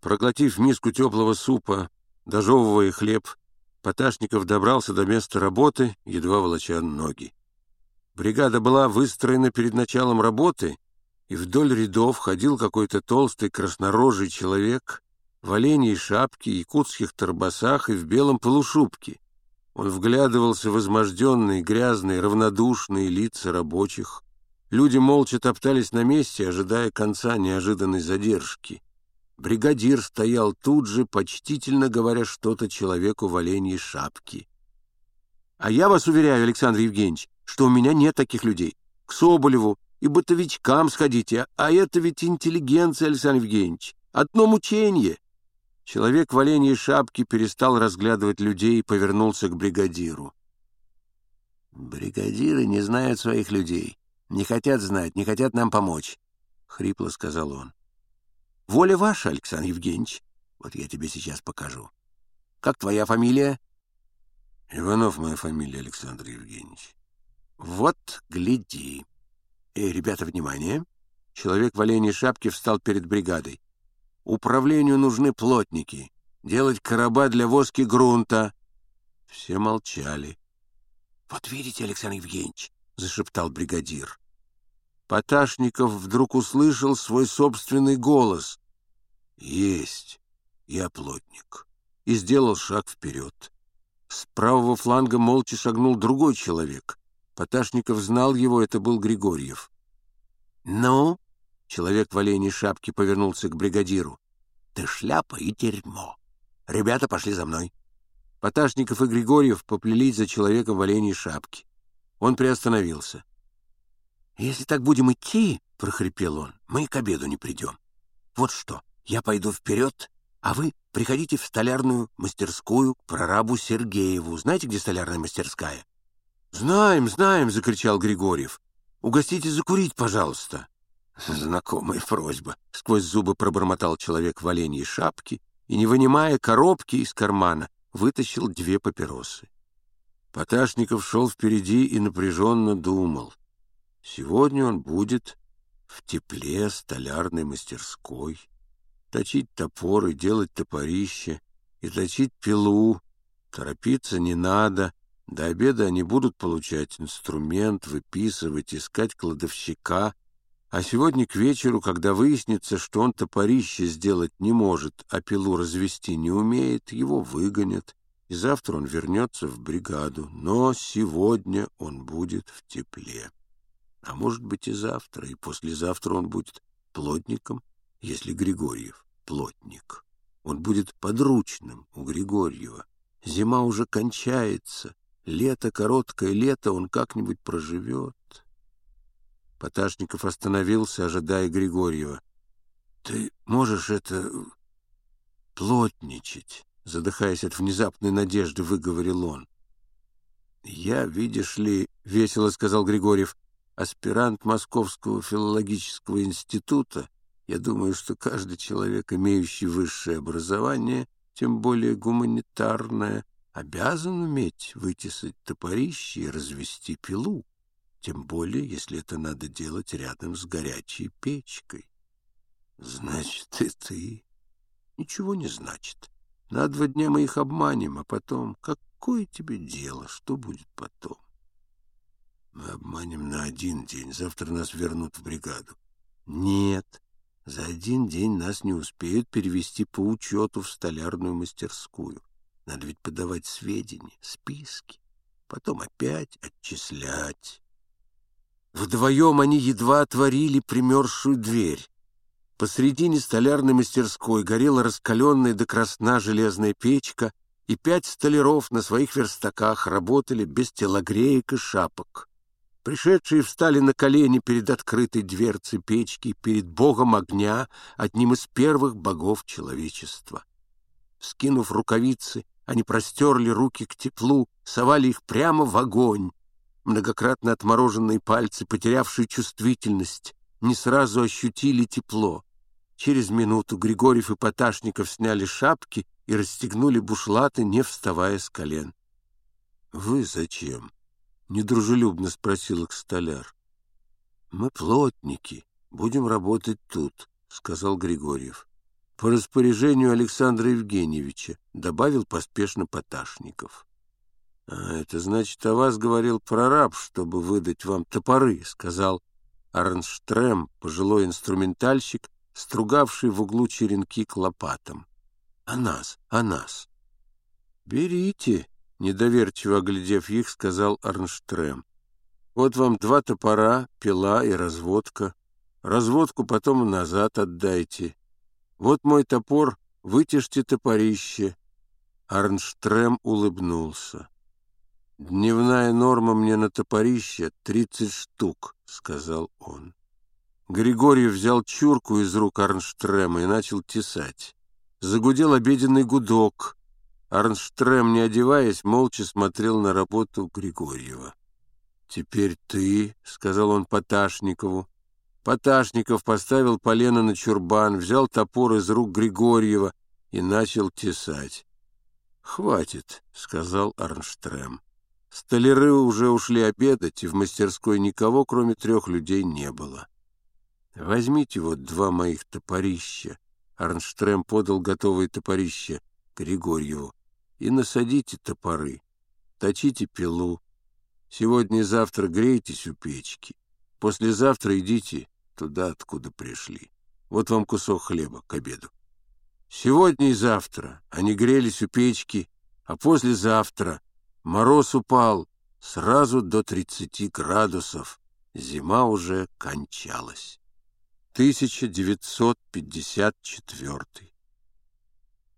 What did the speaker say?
Проглотив миску теплого супа, дожевывая хлеб, Поташников добрался до места работы, едва волоча ноги. Бригада была выстроена перед началом работы, и вдоль рядов ходил какой-то толстый краснорожий человек в оленей шапке, якутских торбасах и в белом полушубке. Он вглядывался в изможденные, грязные, равнодушные лица рабочих. Люди молча топтались на месте, ожидая конца неожиданной задержки. Бригадир стоял тут же, почтительно говоря что-то человеку в оленьей шапке. — А я вас уверяю, Александр Евгеньевич, что у меня нет таких людей. К Соболеву и бытовичкам сходите, а это ведь интеллигенция, Александр Евгеньевич. Одно мучение. Человек в оленьей шапке перестал разглядывать людей и повернулся к бригадиру. «Бригадиры не знают своих людей. Не хотят знать, не хотят нам помочь», — хрипло сказал он. «Воля ваша, Александр Евгеньевич. Вот я тебе сейчас покажу. Как твоя фамилия?» «Иванов моя фамилия, Александр Евгеньевич». «Вот, гляди. Эй, ребята, внимание!» Человек в оленей шапке встал перед бригадой. Управлению нужны плотники. Делать короба для воски грунта. Все молчали. — Вот видите, Александр Евгеньевич, — зашептал бригадир. Поташников вдруг услышал свой собственный голос. «Есть, я плотник», и сделал шаг вперед. С правого фланга молча шагнул другой человек. Поташников знал его, это был Григорьев. «Ну?» Человек в оленей шапке повернулся к бригадиру. «Ты шляпа и дерьмо. Ребята пошли за мной». Поташников и Григорьев поплелись за человеком в оленей шапке. Он приостановился. «Если так будем идти, — прохрипел он, — мы к обеду не придем. Вот что, я пойду вперед, а вы приходите в столярную мастерскую к прорабу Сергееву. Знаете, где столярная мастерская?» «Знаем, знаем!» — закричал Григорьев. «Угостите закурить, пожалуйста!» Знакомая просьба. Сквозь зубы пробормотал человек в оленьей шапке и, не вынимая коробки из кармана, вытащил две папиросы. Поташников шел впереди и напряженно думал. Сегодня он будет в тепле столярной мастерской, точить топоры, делать топорище и точить пилу. Торопиться не надо. До обеда они будут получать инструмент, выписывать, искать кладовщика — а сегодня к вечеру, когда выяснится, что он топорище сделать не может, а пилу развести не умеет, его выгонят, и завтра он вернется в бригаду. Но сегодня он будет в тепле. А может быть и завтра, и послезавтра он будет плотником, если Григорьев плотник. Он будет подручным у Григорьева. Зима уже кончается, лето, короткое лето он как-нибудь проживет. Поташников остановился, ожидая Григорьева. — Ты можешь это... плотничать? — задыхаясь от внезапной надежды, выговорил он. — Я, видишь ли, — весело сказал Григорьев, — аспирант Московского филологического института. Я думаю, что каждый человек, имеющий высшее образование, тем более гуманитарное, обязан уметь вытесать топорище и развести пилу тем более, если это надо делать рядом с горячей печкой. Значит, и ты. Ничего не значит. На два дня мы их обманем, а потом... Какое тебе дело, что будет потом? Мы обманем на один день, завтра нас вернут в бригаду. Нет, за один день нас не успеют перевести по учету в столярную мастерскую. Надо ведь подавать сведения, списки, потом опять отчислять. Вдвоем они едва отворили примерзшую дверь. Посредине столярной мастерской горела раскаленная до красна железная печка, и пять столяров на своих верстаках работали без телогреек и шапок. Пришедшие встали на колени перед открытой дверцей печки, перед богом огня, одним из первых богов человечества. Скинув рукавицы, они простерли руки к теплу, совали их прямо в огонь, Многократно отмороженные пальцы, потерявшие чувствительность, не сразу ощутили тепло. Через минуту Григорьев и Поташников сняли шапки и расстегнули бушлаты, не вставая с колен. — Вы зачем? — недружелюбно спросил их столяр. — Мы плотники, будем работать тут, — сказал Григорьев. по распоряжению Александра Евгеньевича, добавил поспешно Поташников. «А это значит, о вас говорил прораб, чтобы выдать вам топоры», — сказал Арнштрем, пожилой инструментальщик, стругавший в углу черенки к лопатам. «А нас, а нас!» «Берите», — недоверчиво оглядев их, сказал Арнштрем. «Вот вам два топора, пила и разводка. Разводку потом назад отдайте. Вот мой топор, вытяжьте топорище». Арнштрем улыбнулся. «Дневная норма мне на топорище — тридцать штук», — сказал он. Григорий взял чурку из рук Арнштрема и начал тесать. Загудел обеденный гудок. Арнштрем, не одеваясь, молча смотрел на работу Григорьева. «Теперь ты», — сказал он Поташникову. Поташников поставил полено на чурбан, взял топор из рук Григорьева и начал тесать. «Хватит», — сказал Арнштрем. Столяры уже ушли обедать, и в мастерской никого, кроме трех людей, не было. «Возьмите вот два моих топорища», — Арнштрем подал готовые топорища Григорьеву, «и насадите топоры, точите пилу. Сегодня и завтра грейтесь у печки. Послезавтра идите туда, откуда пришли. Вот вам кусок хлеба к обеду. Сегодня и завтра они грелись у печки, а послезавтра Мороз упал сразу до 30 градусов. Зима уже кончалась. 1954